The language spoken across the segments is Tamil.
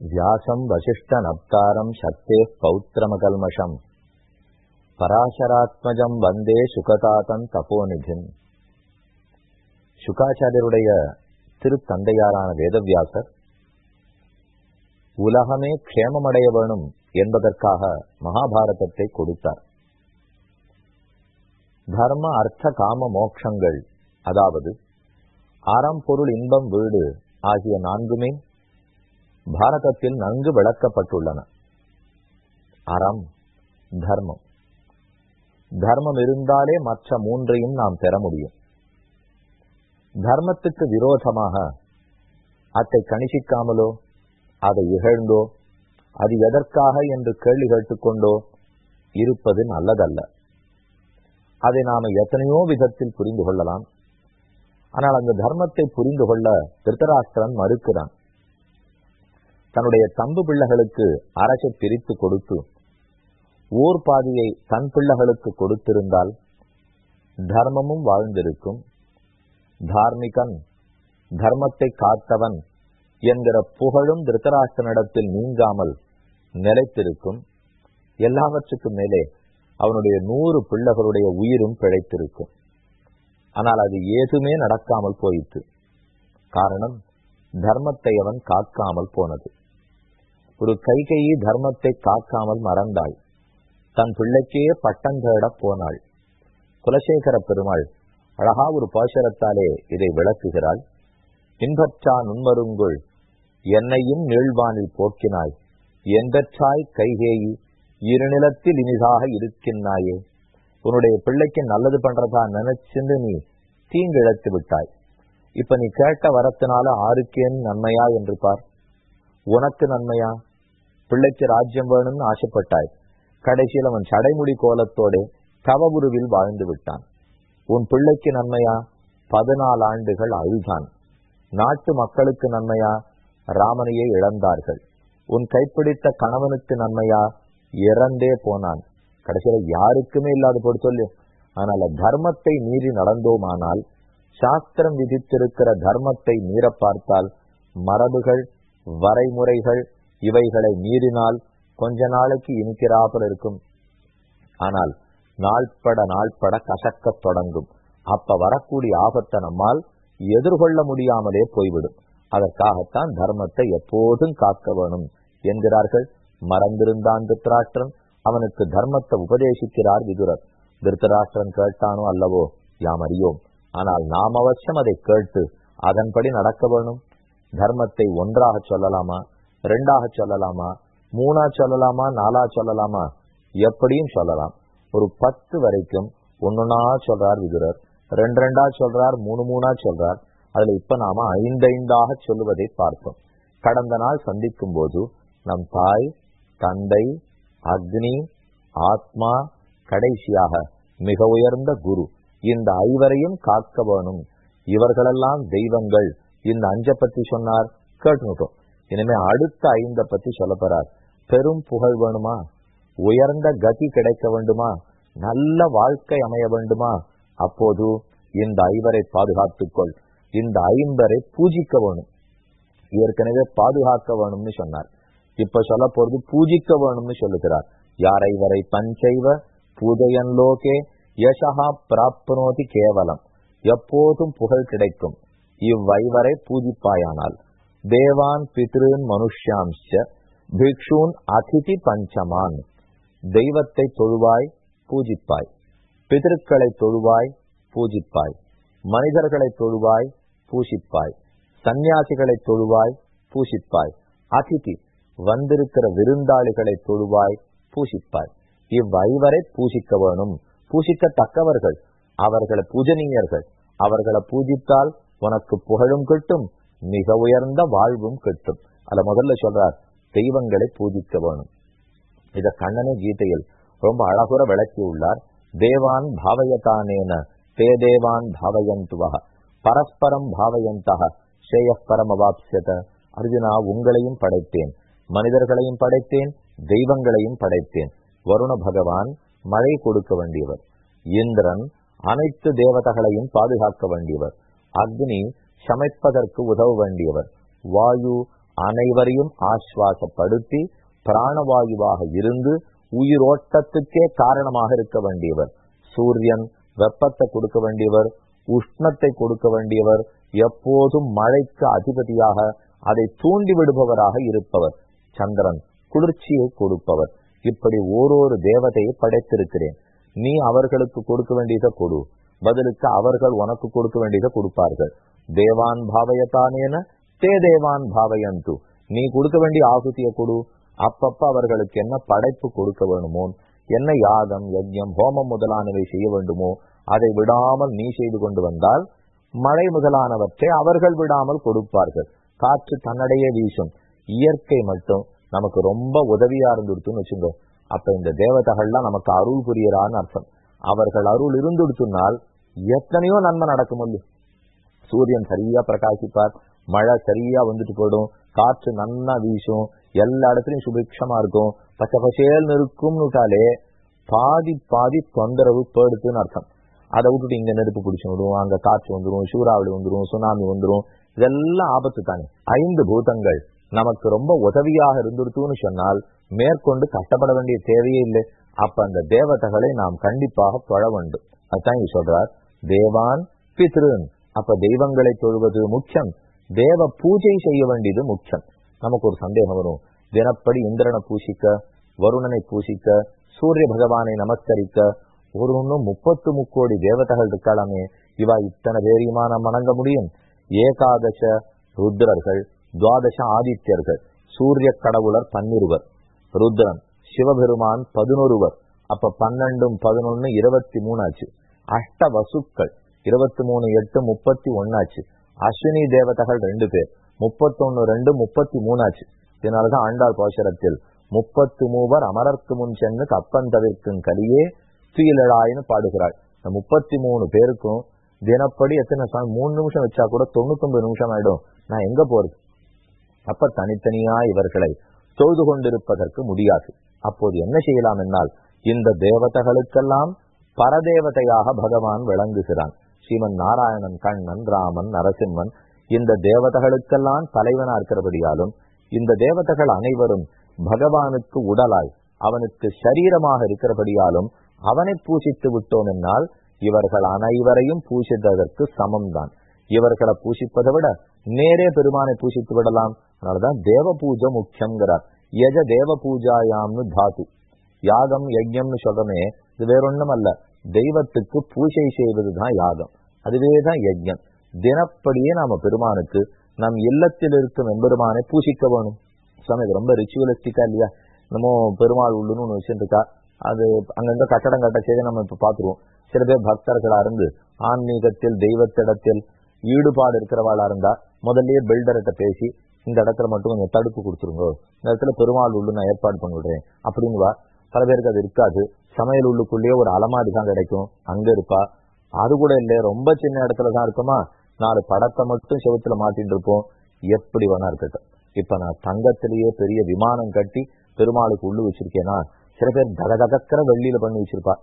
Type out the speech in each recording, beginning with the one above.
வியாசம் வசிஷ்ட நப்தாரம் சக்தே பௌத்திரமகல்மஷம் பராசராத்மஜம் வந்தே சுகதாதன் தபோநிதின் சுகாச்சாரியருடைய திருத்தந்தையாரான வேதவியாசர் உலகமே க்ஷேமமடைய வேணும் என்பதற்காக மகாபாரதத்தை கொடுத்தார் தர்ம அர்த்த காம மோட்சங்கள் அதாவது அறம் பொருள் இன்பம் வீடு ஆகிய நான்குமே பாரதத்தில் நன்கு விளக்கப்பட்டுள்ளன. அறம் தர்மம். தர்மம் இருந்தாலே மற்ற மூன்றையும் நாம் பெற முடியும். தர்மத்துக்கு விரோதமாக அதை கணிசிக்காமலோ அதை இகழ்ந்தோ அது எதற்காக என்று கேள்வி கேட்டுக்கொண்டோ இருப்பது நல்லதல்ல. அதை நாம எத்தனையோ விதத்தில் புரிந்து கொள்ளலாம். ஆனால் அந்த தர்மத்தை புரிந்து கொள்ள திருத்தராஷ்டிரன் மறுக்கிறான். தன்னுடைய தம்பு பிள்ளைகளுக்கு அரசை பிரித்து கொடுத்து ஓர் பாதியை தன் பிள்ளைகளுக்கு கொடுத்திருந்தால் தர்மமும் வாழ்ந்திருக்கும். தார்மிகன் தர்மத்தை காத்தவன் என்கிற புகழும் திருத்தராஷ்டிரனிடத்தில் நீங்காமல் நிலைத்திருக்கும். எல்லாவற்றுக்கும் மேலே அவனுடைய நூறு பிள்ளைகளுடைய உயிரும் பிழைத்திருக்கும். ஆனால் அது ஏதுமே நடக்காமல் போயிற்று. காரணம் தர்மத்தை அவன் காக்காமல் போனது. ஒரு கைகையை தர்மத்தை காக்காமல் மறந்தாள். தன் பிள்ளைக்கே பட்டம் தேட போனாள். குலசேகர பெருமாள் அழகா ஒரு பாசரத்தாலே இதை விளக்குகிறாள். இன்பற்றா நுண்மருங்குள் என்னையும் நீழ்வானில் போக்கினாய். எந்தற்றாய் கைகேயி இருநிலத்தில் இனிதாக இருக்கின்றாயே உன்னுடைய பிள்ளைக்கு நல்லது பண்றதா நினைச்சுன்னு நீ தீங்கிழத்து விட்டாய். இப்ப நீ கேட்ட வரத்தினால ஆருக்கேன் நன்மையா என்று பார். உனக்கு நன்மையா? பிள்ளைக்கு ராஜ்யம் வேணும்னு ஆசைப்பட்டாய். கடைசியில் அவன் சடைமுடி கோலத்தோட தவகுருவில் வாழ்ந்து விட்டான். உன் பிள்ளைக்கு நன்மையா? பதினாலு ஆண்டுகள் அழுதான். நாட்டு மக்களுக்கு நன்மையா? ராமனையே இழந்தார்கள். உன் கைப்பிடித்த கணவனுக்கு நன்மையா? இறந்தே போனான். கடைசியில யாருக்குமே இல்லாத போட்டு சொல்லு. ஆனால் தர்மத்தை மீறி நடந்தோமானால் சாஸ்திரம் விதித்திருக்கிற தர்மத்தை மீற பார்த்தால் மரபுகள் வரைமுறைகள் இவைகளை மீறினால் கொஞ்ச நாளைக்கு இனிக்கிறாப்புல இருக்கும். ஆனால் நாள்பட நாள்பட கசக்கத் தொடங்கும். அப்ப வரக்கூடிய ஆபத்தை நம்மால் எதிர்கொள்ள முடியாமலே போய்விடும். அதற்காகத்தான் தர்மத்தை எப்போதும் காக்க வேணும் என்கிறார்கள். மறந்திருந்தான் திருத்தராஷ்டிரன். அவனுக்கு தர்மத்தை உபதேசிக்கிறார் விதுரர். திருத்தராஷ்டிரன் கேட்டானோ அல்லவோ யாம் அறியோம். ஆனால் நாம் அவசியம் அதை கேட்டு அதன்படி நடக்க வேணும். தர்மத்தை ஒன்றாக சொல்லலாமா? ரெண்டாக சொல்லலாமா? மூணா சொல்லலாமா? நாலா சொல்லலாமா? எப்படியும் சொல்லலாம். ஒரு பத்து வரைக்கும் ஒன்னொன்னா சொல்றார் விதுரர். ரெண்டு ரெண்டா சொல்றார் மூணு மூணா சொல்றார். அதுல இப்ப நாம ஐந்தைந்தாக சொல்லுவதை பார்த்தோம் கடந்த நாள் சந்திக்கும் போது நம் தாய் தந்தை அக்னி ஆத்மா கடைசியாக மிக உயர்ந்த குரு இந்த ஐவரையும் காக்க வேணும். இவர்களெல்லாம் தெய்வங்கள். இந்த அஞ்ச பத்தி சொன்னார் கேட்டுட்டோம் இனிமே அடுத்த ஐந்த பத்தி சொல்ல போறார். பெரும் புகழ் வேணுமா? உயர்ந்த கதி கிடைக்க வேண்டுமா? நல்ல வாழ்க்கை அமைய வேண்டுமா? அப்போது இந்த ஐவரை பாதுகாத்துக்கொள். இந்த ஐம்பரை பூஜிக்க வேணும். ஏற்கனவே பாதுகாக்க வேணும்னு சொன்னார். இப்ப சொல்ல போறது பூஜிக்க வேணும்னு சொல்லுகிறார். யாரை வரை பஞ்சைவ பூஜையன் லோகே யசகா பிராப்னோதி கேவலம். எப்போதும் புகழ் கிடைக்கும். இவ்வைவரை பூஜிப்பாயானால். தேவான் பித்ருன் மனுஷ்யாம்ச பிக்ஷூன் அதிதி பஞ்சமான் தெய்வத்தை தொழுவாய் பூஜிப்பாய் பிதற்களை தொழுவாய் பூஜிப்பாய் மனிதர்களை தொழுவாய் பூசிப்பாய் சந்நியாசிகளை தொழுவாய் பூசிப்பாய் அதிதி வந்திருக்கிற விருந்தாளிகளை தொழுவாய் பூசிப்பாய் இவ்வைவரை பூசிக்க வேணும்। பூசிக்கத்தக்கவர்கள் அவர்களை பூஜனீயர்கள். அவர்களை பூஜித்தால் உனக்கு புகழும் கிட்டும். மிக உயர்ந்த வாழ்வும் கெட்டும். அத முதல்ல சொல்றார் தெய்வங்களை பூஜிக்க வேணும். இத கண்ணனே கீதையில் ரொம்ப அழகுற விளக்கி உள்ளார். தேவான் பாவயதானேன தே தேவான் பாவயந்துவக பரஸ்பரம் பாவயந்தக ஸ்ரேயஸ்பரம் பரமவாப்சத அர்ஜுனா உங்களையும் படைத்தேன் மனிதர்களையும் படைத்தேன் தெய்வங்களையும் படைத்தேன். வருண பகவான் மழை கொடுக்க வேண்டியவர். இந்திரன் அனைத்து தேவதைகளையும் பாதுகாக்க வேண்டியவர். அக்னி சமைப்பதற்கு உதவ வேண்டியவர் வாயு அனைவரையும் ஆஸ்வாசப்படுத்தி பிராணவாயுவாக இருந்து உயிரோட்டத்துக்கே காரணமாக இருக்க வேண்டியவர். சூரியன் வெப்பத்தை கொடுக்க வேண்டியவர் உஷ்ணத்தை கொடுக்க வேண்டியவர் எப்போதும் மழைக்கு அதிபதியாக அதை தூண்டி விடுபவராக இருப்பவர். சந்திரன் குளிர்ச்சியை கொடுப்பவர். இப்படி ஓரொரு தேவதையை படைத்திருக்கிறேன். நீ அவர்களுக்கு கொடுக்க வேண்டியதை கொடு. பதிலுக்கு அவர்கள் உனக்கு கொடுக்க வேண்டியதை கொடுப்பார்கள். தேவான் பாவயத்தானேன? தே தேவான் பாவயந்து. நீ கொடுக்க வேண்டிய ஆகுதியை கொடு. அப்பப்ப அவர்களுக்கு என்ன படைப்பு கொடுக்க வேணுமோ என்ன யாகம் யஜ்யம் ஹோமம் முதலானவை செய்ய வேண்டுமோ அதை விடாமல் நீ செய்து கொண்டு வந்தால் மழை முதலானவற்றை அவர்கள் விடாமல் கொடுப்பார்கள். காற்று தன்னடையே வீசும். இயற்கை மட்டும் நமக்கு ரொம்ப உதவியா இருந்துடுத்துன்னு வச்சுங்க. அப்ப இந்த தேவதைகள்லாம் நமக்கு அருள் புரியறான்னு அர்த்தம். அவர்கள் அருள் இருந்துடுத்துனால் எத்தனையோ நன்மை நடக்கும் இல்லையா சூரியன் சரியா பிரகாசிப்பார் மழை சரியா வந்துட்டு போயிடும் காற்று நன்னா வீசும் எல்லா இடத்துலயும் சுபிக்ஷமா இருக்கும். பச்சை பசேல்னு இருக்கும்னுட்டாலே பாதி பாதி தொந்தரவு பேடுத்துன்னு அர்த்தம். அதை விட்டுட்டு இங்க நெருப்பு பிடிச்சு விடும் அங்க காற்று வந்துடும் சூறாவளி வந்துடும் சுனாமி வந்துடும் இதெல்லாம் ஆபத்து தானே. ஐந்து பூதங்கள் நமக்கு ரொம்ப உதவியாக இருந்துருத்துன்னு சொன்னால் மேற்கொண்டு கஷ்டப்பட வேண்டிய தேவையே இல்லை. அப்ப அந்த தேவதைகளை நாம் கண்டிப்பாக தொழ வேண்டும். அதுதான் இங்க சொல்றார் தேவான் பித்ருன். அப்ப தெய்வங்களை தொழுவது முக்கியம். தேவ பூஜை செய்ய வேண்டியது முக்கியம். நமக்கு ஒரு சந்தேகம் வரும். தினப்படி இந்திரனை பூசிக்க வருணனை பூசிக்க சூரிய பகவானை நமஸ்கரிக்க ஒரு ஒன்றும் முப்பத்து முக்கோடி தேவதைகள் இருக்காளாமே. இவா இத்தனை பேரியுமா நம்ம வணங்க முடியும்? ஏகாதச ருத்ரர்கள் துவாதச ஆதித்யர்கள் சூரிய கடவுளர் பன்னிருவர். ருத்ரன் சிவபெருமான் பதினொருவர். அப்ப பன்னெண்டும் பதினொன்னு இருபத்தி மூணு ஆச்சு. அஷ்ட வசுக்கள். இருபத்தி மூணு எட்டு முப்பத்தி ஒன்னாச்சு அஸ்வினி தேவதைகள் ரெண்டு பேர். முப்பத்தொன்னு ரெண்டு முப்பத்தி மூணாச்சு இதனாலதான் ஆண்டாள் பாசுரத்தில் முப்பத்து மூவர் அமரர்க்கு முன் சென்று கப்பன் தவிர்க்கும் கலியே துயிலழாயின்னு பாடுகிறாள். இந்த முப்பத்தி மூணு பேருக்கும் தினப்படி எத்தனை சாமி மூணு நிமிஷம் வச்சா கூட தொண்ணூத்தொன்பது நிமிஷம் ஆயிடும். நான் எங்க போறது? அப்ப தனித்தனியா இவர்களை தொழுது கொண்டிருப்பதற்கு முடியாது. அப்போது என்ன செய்யலாம் என்னால்? இந்த தேவதைகளுக்கெல்லாம் பரதேவதையாக பகவான் விளங்குகிறான். ஸ்ரீமன் நாராயணன் கண்ணன் ராமன் நரசிம்மன் இந்த தேவதைகளுக்கெல்லாம் தலைவனா இருக்கிறபடியாலும் இந்த தேவதைகள் அனைவரும் பகவானுக்கு உடலாய் அவனுக்கு சரீரமாக இருக்கிறபடியாலும் அவனை பூசித்து விட்டோம் என்னால் இவர்கள் அனைவரையும் பூசித்ததற்கு சமம்தான். இவர்களை பூசிப்பதை விட நேரே பெருமானை பூசித்து விடலாம். அதனாலதான் தேவ பூஜை முக்கியங்கிறார் எஜ தேவ பூஜாயாம்னு தாத்து. யாகம் யஜ்யம்னு சொல்றமே இது வேறொன்னும் அல்ல தெய்வத்துக்கு பூஜை செய்வதுதான் யாகம். அதுவே தான் யஜ்யம். தினப்படியே நாம பெருமானுக்கு நம் இல்லத்தில் இருக்கும் எம்பெருமானை பூசிக்க வேணும். சமயம் ரொம்ப ரிச்சுவலிஸ்டிக்கா இல்லையா? நம்ம பெருமாள் உள்ளுன்னு ஒன்று வச்சுருக்கா. அது அங்கங்க கட்டடம் கட்ட செய்து நம்ம இப்ப பாத்துருவோம் சில பேர் பக்தர்களா இருந்து ஆன்மீகத்தில் தெய்வத்திடத்தில் ஈடுபாடு இருக்கிறவாளா இருந்தா முதல்லயே பில்டர்கிட்ட பேசி இந்த இடத்துல மட்டும் கொஞ்சம் தடுப்பு கொடுத்துருங்க. இந்த இடத்துல பெருமாள் உள்ளு நான் ஏற்பாடு பண்ணிவிடுறேன். அப்படின்னு வா. பல பேருக்கு அது இருக்காது. சமையல் உள்ளுக்குள்ளேயே ஒரு அலமாரி தான் கிடைக்கும். அங்க இருப்பா. அது கூட இல்லை ரொம்ப சின்ன இடத்துல தான் இருக்குமா? நாலு படத்தை மட்டும் செவத்துல மாட்டிட்டு இருப்போம். எப்படி வேணா இருக்கட்டும். இப்ப நான் தங்கத்திலேயே பெரிய விமானம் கட்டி பெருமாளுக்கு உள்ளு வச்சிருக்கேன்னா சில பேர் தகதகக்கிற வெள்ளியில பண்ணி வச்சிருப்பா.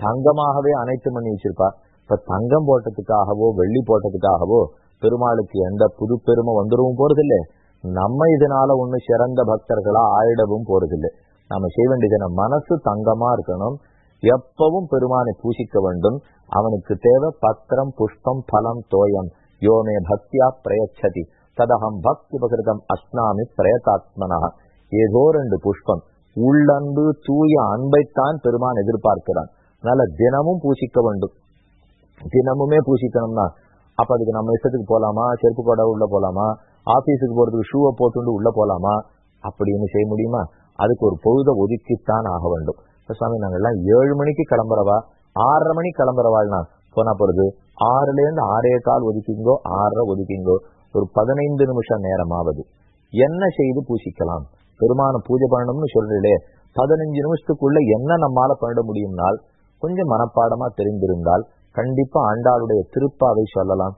தங்கமாகவே அனைத்து பண்ணி வச்சிருப்பா. இப்ப தங்கம் போட்டதுக்காகவோ வெள்ளி போட்டதுக்காகவோ பெருமாளுக்கு எந்த புது பெருமை வந்துடவும் போறதில்லை. நம்ம இதனால ஒண்ணு சிறந்த பக்தர்களா ஆயிடவும் போறதில்லை. நாம செய்ய வேண்டியது மனசு தங்கமா இருக்கணும். எப்பவும் பெருமானை பூசிக்க வேண்டும். அவனுக்கு தேவை பத்திரம் புஷ்பம் பலம் தோயம். யோமே பக்தியா பிரயச்சதி. ததகம் பக்தி பகிருதம் அஸ்னாமி பிரயதாத்மனா. ஏதோ ரெண்டு புஷ்பம். உள்ளன்பு தூய அன்பைத்தான் பெருமான் எதிர்பார்க்கிறான். அதனால தினமும் பூசிக்க வேண்டும். தினமுமே பூசிக்கணும்னா அப்ப அதுக்கு நம்ம இஷ்டத்துக்கு போலாமா? செருப்பு கூட உள்ள போலாமா? ஆபீஸுக்கு போறதுக்கு ஷூவை போட்டுண்டு உள்ள போலாமா? அப்படின்னு செய்ய முடியுமா? அதுக்கு ஒரு பொழுதை ஒதுக்கித்தான் ஆக வேண்டும். சுவாமி நாங்கெல்லாம் ஏழு மணிக்கு கிளம்புறவா? ஆறரை மணிக்கு கிளம்புறவாள்னா போனா போறது ஆறுல இருந்து ஆறே கால் ஒதுக்கிங்கோ ஆறரை ஒதுக்கிங்கோ. ஒரு பதினைந்து நிமிஷம் நேரமாவது. என்ன செய்து பூசிக்கலாம்? பெருமான பூஜை பண்ணணும்னு சொல்றீங்களே பதினஞ்சு நிமிஷத்துக்குள்ள என்ன நம்மால பண்ணிட முடியும்னால் கொஞ்சம் மனப்பாடமா தெரிந்திருந்தால் கண்டிப்பா ஆண்டாளுடைய திருப்பாவை சொல்லலாம்.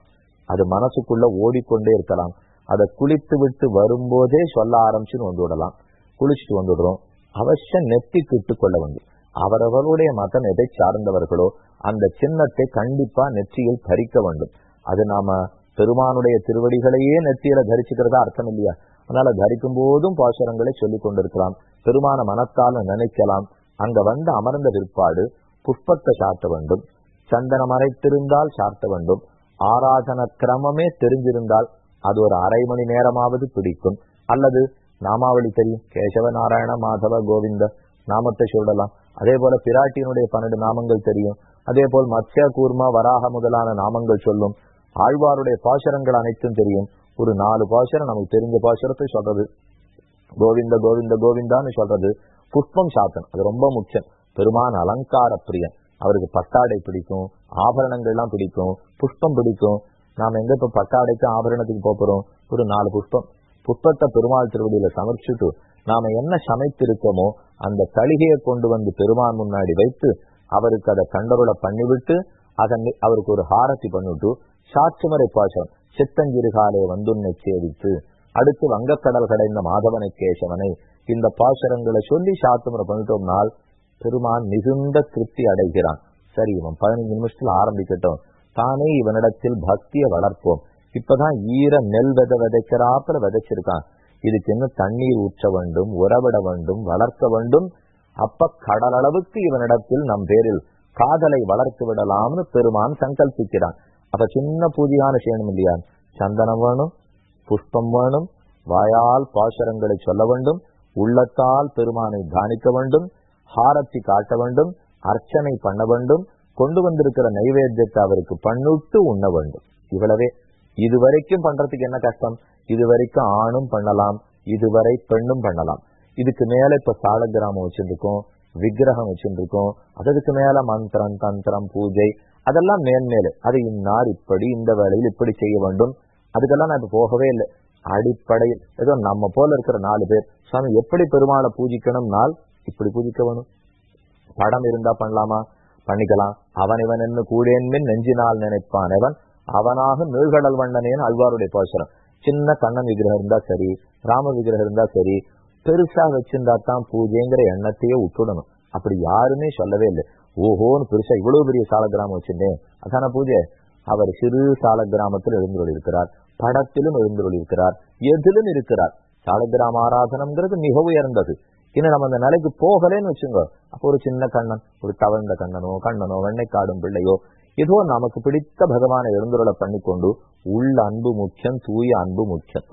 அது மனசுக்குள்ள ஓடிக்கொண்டே இருக்கலாம். அதை குளித்து விட்டு வரும்போதே சொல்ல ஆரம்பிச்சுன்னு வந்து விடலாம். குளிச்சுட்டு வந்துடுறோம். அவசியம் நெத்தி கிட்டு கொள்ள வேண்டும். அவரவருடைய மதம் எதை சார்ந்தவர்களோ அந்த சின்னத்தை கண்டிப்பா நெற்றியில் தரிக்க வேண்டும். அது நாம பெருமானுடைய திருவடிகளையே நெத்தியில தரிச்சுக்கிறதா அர்த்தம் இல்லையா? அதனால தரிக்கும் போதும் பாசுரங்களை சொல்லி கொண்டிருக்கலாம். பெருமான மனத்தால நினைக்கலாம். அங்க வந்து அமர்ந்த பிற்பாடு புஷ்பத்தை சாத்த வேண்டும். சந்தனம் அரைத்திருந்தால் சாத்த வேண்டும். ஆராதன கிரமமே தெரிஞ்சிருந்தால் அது ஒரு அரை மணி நேரமாவது பிடிக்கும். அல்லது நாமாவளி தெரியும் கேசவ நாராயண மாதவ கோவிந்த நாமத்தை சொல்லலாம். அதே போல பிராட்டியினுடைய பன்னெண்டு நாமங்கள் தெரியும். அதே போல் மத்ய கூர்மா வராக முதலான நாமங்கள் சொல்லும். ஆழ்வாருடைய பாசரங்கள் அனைத்தும் தெரியும். ஒரு நாலு பாசரம் நமக்கு தெரிஞ்ச பாசரத்தை சொல்றது. கோவிந்த கோவிந்த கோவிந்தான்னு சொல்றது. புஷ்பம் சாத்தன் அது ரொம்ப முக்கியம். பெருமான் அலங்கார பிரியன். அவருக்கு பட்டாடை பிடிக்கும் ஆபரணங்கள்லாம் பிடிக்கும் புஷ்பம் பிடிக்கும். நாம எங்க இப்ப பட்டாடைக்கு ஆபரணத்துக்கு போறோம்? ஒரு நாலு புஷ்பம். புஷ்பத்தை பெருமாள் திருவடியில சமர்ச்சிட்டு நாம என்ன சமைத்திருக்கோமோ அந்த தளிகையை கொண்டு வந்து பெருமான் முன்னாடி வைத்து அவருக்கு அதை கண்டருளை பண்ணிவிட்டு அதன் அவருக்கு ஒரு ஹாரத்தி பண்ணிவிட்டு சாட்சிமறை பாசம் சித்தஞ்சிறுகாலே வந்துன்னை சேவித்து அடுத்து வங்கக்கடல் கடைந்த மாதவனை கேசவனை இந்த பாசுரங்களை சொல்லி சாத்துமுறை பண்ணிட்டோம்னால் பெருமான் மிகுந்த திருப்தி அடைகிறான். சரி இவன் பதினஞ்சு நிமிஷத்துல ஆரம்பிக்கட்டும். தானே இவனிடத்தில் பக்தியை வளர்ப்போம். இப்பதான் ஈர நெல் வித விதைக்கிறாப்புல விதைச்சிருக்கான். இதுக்கு இன்னும் தண்ணீர் ஊற்ற வேண்டும் உறவிட வேண்டும் வளர்க்க வேண்டும்? அப்ப கடல் அளவுக்கு இவனிடத்தில் நம் பேரில் காதலை வளர்த்து விடலாம்னு பெருமான் சங்கல்பிக்கிறான். அப்ப சின்ன பூஜையான செய்யணும் இல்லையா? சந்தனம் வேணும் புஷ்பம் வேணும் வாயால் பாசுரங்களை சொல்ல வேண்டும் உள்ளத்தால் பெருமானை தானிக்க வேண்டும் ஹாரத்தி காட்ட வேண்டும் அர்ச்சனை பண்ண வேண்டும் கொண்டு வந்திருக்கிற நைவேத்தியத்தை அவருக்கு பண்ணுட்டு உண்ண வேண்டும். இவ்வளவே. இது வரைக்கும் பண்றதுக்கு என்ன கஷ்டம்? இதுவரைக்கும் ஆணும் பண்ணலாம் இதுவரை பெண்ணும் பண்ணலாம். இதுக்கு மேல இப்ப சாலக்கிராமம் வச்சிருக்கோம் விக்கிரகம் வச்சிருக்கோம் அதுக்கு மேல மந்திரம் தந்திரம் பூஜை அதெல்லாம் மேன்மேலு. அது இன்னார் இப்படி இந்த வேலையில் இப்படி செய்ய வேண்டும்? அதுக்கெல்லாம் நான் இப்ப போகவே இல்லை. அடிப்படையில் ஏதோ நம்ம போல இருக்கிற நாலு பேர் சுவாமி எப்படி பெருமாளை பூஜிக்கணும்னால் இப்படி பூஜிக்க வேணும். படம் இருந்தா பண்ணலாமா? பண்ணிக்கலாம். அவன் இவன் என்ன கூடேன்மின் நெஞ்சினால் நினைப்பான். அவன் அவனாக நீழ்கடல் வண்ணனேன்னு அழ்வாருடைய பாசுரம். சின்ன கண்ணன் விக்கிரகம் இருந்தா சரி ராம விக்கிரகம் இருந்தா சரி பெருசா வச்சிருந்தா தான் பூஜைங்கிற எண்ணத்தையே விட்டுடணும். அப்படி யாருமே சொல்லவே இல்லை. ஓஹோன்னு பெருசா இவ்வளவு பெரிய சால கிராமம் வச்சிருந்தேன். அதான பூஜை. அவர் சிறு சால கிராமத்தில் எழுந்துள்ள இருக்கிறார் படத்திலும் எழுந்துள்ள இருக்கிறார் எதிலும் இருக்கிறார். சாலக்கிராம ஆராதனம்ங்கிறது மிக உயர்ந்தது. இன்னும் நம்ம அந்த நிலைக்கு போகலேன்னு வச்சுங்க அப்போ ஒரு சின்ன கண்ணன் ஒரு தவழ்ந்த கண்ணனோ கண்ணனோ வெண்ணைக்காடும் பிள்ளையோ ஏதோ நமக்கு பிடித்த பகவானை எழுந்துருளை பண்ணிக்கொண்டு உள்ள அன்பு முக்கியம் தூய அன்பு முக்கியம்.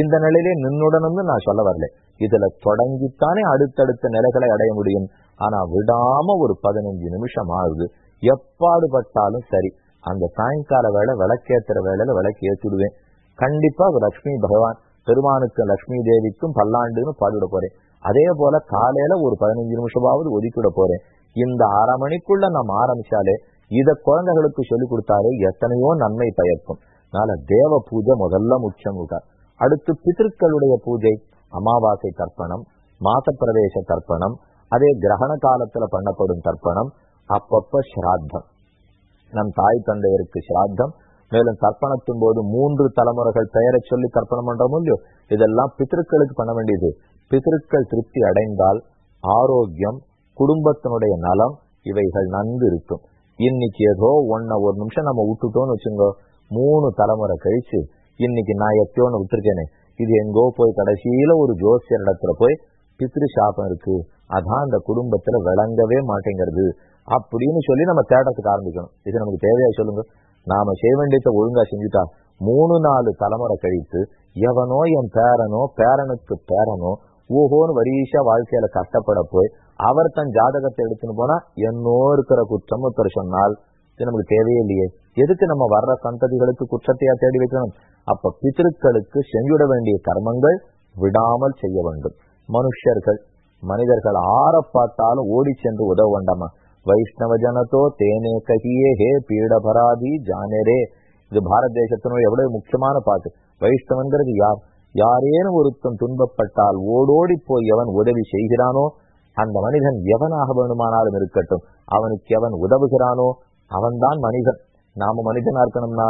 இந்த நிலையிலே நின்னுடனும்னு நான் சொல்ல வரல. இதுல தொடங்கித்தானே அடுத்தடுத்த நிலைகளை அடைய முடியும். ஆனா விடாம ஒரு பதினஞ்சு நிமிஷம் ஆகுது. எப்பாடுபட்டாலும் சரி அந்த சாயங்கால வேலை விளக்கேத்துற வேலையில விளக்கு ஏற்றிடுவேன் கண்டிப்பா லட்சுமி பகவான் பெருமானுக்கும் லட்சுமி தேவிக்கும் பல்லாண்டுன்னு பாடிவிட போறேன். அதே போல காலையில ஒரு பதினஞ்சு நிமிஷமாவது ஒதுக்கிவிட போறேன். இந்த அரை மணிக்குள்ள நம்ம ஆரம்பிச்சாலே இத குழந்தைகளுக்கு சொல்லி கொடுத்தாலே எத்தனையோ நன்மை பயக்கும் அதனால தேவ பூஜை முதல்ல முக்கியம் அடுத்து பித்திருக்களுடைய பூஜை அமாவாசை தர்ப்பணம் மாச பிரவேச தர்ப்பணம் அதே கிரகண காலத்துல பண்ணப்படும் தர்ப்பணம் அப்பப்ப ஸ்ராத்தம். நம் தாய் தந்தையருக்கு ஸ்ராத்தம் மேலும் தர்ப்பணத்தின் போது மூன்று தலைமுறைகள் பெயரை சொல்லி தர்ப்பணம் பண்றோமோ இல்லையோ இதெல்லாம் பித்திருக்களுக்கு பண்ண வேண்டியது. பித்திருக்கள் திருப்தி அடைந்தால் ஆரோக்கியம் குடும்பத்தினுடைய நலம் இவைகள் நன்கு இருக்கும். இன்னைக்கு ஏதோ ஒன்ன ஒரு நிமிஷம் நம்ம விட்டுட்டோம்னு வச்சுங்க மூணு தலைமுறை கழிச்சு இன்னைக்கு நான் எப்பயோன்னு விட்டுருக்கேனே. இது எங்கோ போய் கடைசியில ஒரு ஜோசியர் இடத்துல போய் பித்ரு சாபம் இருக்கு. அதான் அந்த குடும்பத்துல விளங்கவே மாட்டேங்கிறது. அப்படின்னு சொல்லி நம்ம தேடத்துக்கு ஆரம்பிக்கணும். இது நமக்கு தேவையா சொல்லுங்க? நாம செய்ய வேண்டியதை ஒழுங்கா செஞ்சுட்டா மூணு நாலு தலைமுறை கழித்து எவனோ என் பேரனோ பேரனுக்கு பேரனோ ஓஹோன்னு வரிசா வாழ்க்கையில கஷ்டப்பட போய் அவர் தன் ஜாதகத்தை எடுத்துன்னு போனா என்னோ இருக்கிற குற்றம் ஒருத்தர் சொன்னால் இது நமக்கு தேவையே இல்லையே. எதுக்கு நம்ம வர்ற சந்ததிகளுக்கு குற்றத்தையா தேடி வைக்கணும்? அப்ப பித்திருக்களுக்கு செஞ்சுட வேண்டிய கர்மங்கள் விடாமல் செய்ய வேண்டும். மனுஷர்கள் மனிதர்கள் ஆற பார்த்தாலும் ஓடி சென்று உதவ வேண்டாமா வைஷ்ணவ ஜனத்தோ தேனே ககியே ஹே பீடபராதி ஜானரே இது பாரத தேசத்தினுடைய எவ்வளவு முக்கியமான பாட்டு. வைஷ்ணவங்கிறது யார்? யாரேனும் ஒருத்தன் துன்பப்பட்டால் ஓடோடி போய் எவன் உதவி செய்கிறானோ அந்த மனிதன் எவனாக வேணுமானாலும் இருக்கட்டும். அவனுக்கு எவன் உதவுகிறானோ அவன்தான் மனிதன். நாம மனிதனா இருக்கணும்னா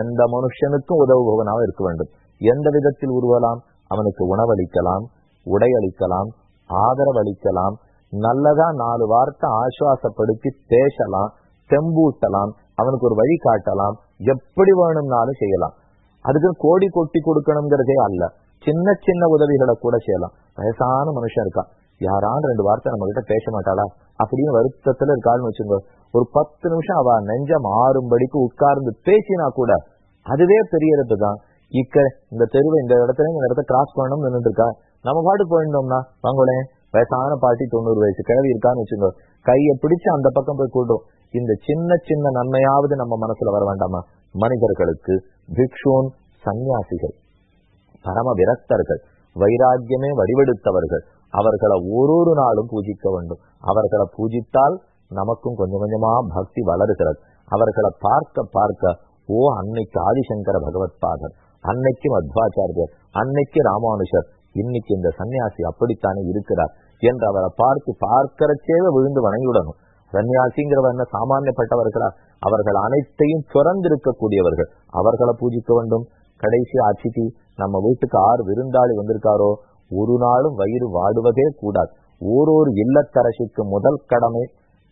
எந்த மனுஷனுக்கும் உதவுபவனாக இருக்க வேண்டும். எந்த விதத்தில் உருவலாம்? அவனுக்கு உணவளிக்கலாம் உடையளிக்கலாம் ஆதரவளிக்கலாம் நல்லதா நாலு வார்த்தை ஆசுவாசப்படுத்தி பேசலாம் தெம்பூட்டலாம் அவனுக்கு ஒரு வழி காட்டலாம் எப்படி வேணும்னாலும் செய்யலாம். அதுக்கு கோடி கொட்டி கொடுக்கணுங்கிறதே அல்ல. சின்ன சின்ன உதவிகளை கூட செய்யலாம். வயசான மனுஷன் இருக்கா? யாரான்னு ரெண்டு வார்த்தை நம்ம கிட்ட பேச மாட்டாளா? அப்படின்னு வருத்தத்துல இருக்கான்னு வச்சுங்க ஒரு பத்து நிமிஷம் அவ நெஞ்சம் ஆறும்படிக்கு உட்கார்ந்து பேசினா கூட அதுவே பெரியறது தான். இக்க இந்த தெருவை இந்த இடத்துல இந்த இடத்த கிராஸ் பண்ணணும் நின்றுட்டு இருக்கா? நம்ம பாட்டு போயிருந்தோம்னா வாங்கோலேன் வயசான பாட்டி தொண்ணூறு வயசு கிழவி இருக்கான்னு வச்சுக்கோ. கையை பிடிச்சு அந்த பக்கம் போய் கூட்டும் இந்த சின்ன சின்ன நன்மையாவது நம்ம மனசுல வர வேண்டாமா? மனிதர்களுக்கு பிக்ஷூன் சந்நியாசிகள் பரம விரக்தர்கள் வைராக்கியமே வடிவெடுத்தவர்கள். அவர்களை ஒரு ஒரு நாளும் பூஜிக்க வேண்டும். அவர்களை பூஜித்தால் நமக்கும் கொஞ்சம் கொஞ்சமா பக்தி வளர்கிறது. அவர்களை பார்க்க பார்க்க ஓ அன்னைக்கு ஆதிசங்கர பகவத் பாதர் அன்னைக்கு மத்வாச்சாரியர் அன்னைக்கு ராமானுஷர் இன்னைக்கு இந்த சன்னியாசி அப்படித்தானே இருக்கிறார் என்று அவரை பார்த்து பார்க்கறச்சேவே விழுந்து வணங்கிவிடணும். சன்னியாசிங்கிறவர் என்ன சாமானியப்பட்டவர்களா? அவர்கள் அனைத்தையும் துறந்திருக்கக்கூடியவர்கள். அவர்களை பூஜிக்க வேண்டும். கடைசி ஆட்சிக்கு நம்ம வீட்டுக்கு ஆறு விருந்தாளி வந்திருக்காரோ ஒரு நாளும் வயிறு வாடுவதே கூடாது. ஓரொரு இல்லத்தரசிக்கு முதல் கடமை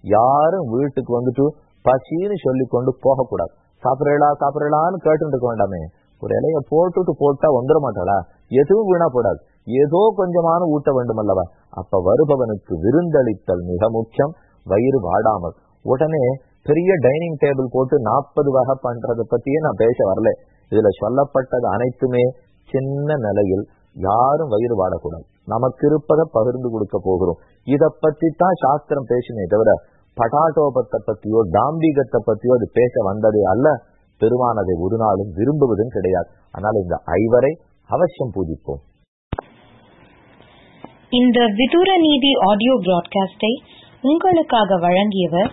யாரும் வீட்டுக்கு வந்துட்டு பசின்னு சொல்லி கொண்டு போகக்கூடாது. சாப்பிடலா சாப்பிடலான்னு கேட்டு இருக்க வேண்டாமே. ஒரு இலைய போட்டுட்டு போட்டா வந்துட மாட்டாளா? எதுவும் வீணா போடாது. ஏதோ கொஞ்சமான ஊட்ட வேண்டும் அல்லவா? அப்ப வருபவனுக்கு விருந்தளித்தல் மிக முக்கியம். வயிறு வாடாமல். உடனே பெரிய டைனிங் டேபிள் போட்டு நாற்பது வகை பண்றதை பத்தியே நான் பேச வரல. இதுல சொல்லப்பட்டது அனைத்துமே சின்ன நிலையில் யாரும் வயிறு வாடக்கூடாது. நமக்கு இருப்பதை பகிர்ந்து கொடுக்க போகிறோம். இத பத்தி தான் சாஸ்திரம் பேசினே தவிர பட்டாட்டோபத்தை பத்தியோ தாம்பிகத்தை பத்தியோ அது பேச வந்ததே அல்ல. பெருமானதை ஒரு நாளும் விரும்புவதும் கிடையாது. ஆனால் இந்த ஐவரை அவசியம் பூஜிப்போம். இந்த விதுர நீதி ஆடியோ பிராட்காஸ்டை உங்களுக்காக வழங்கியவர்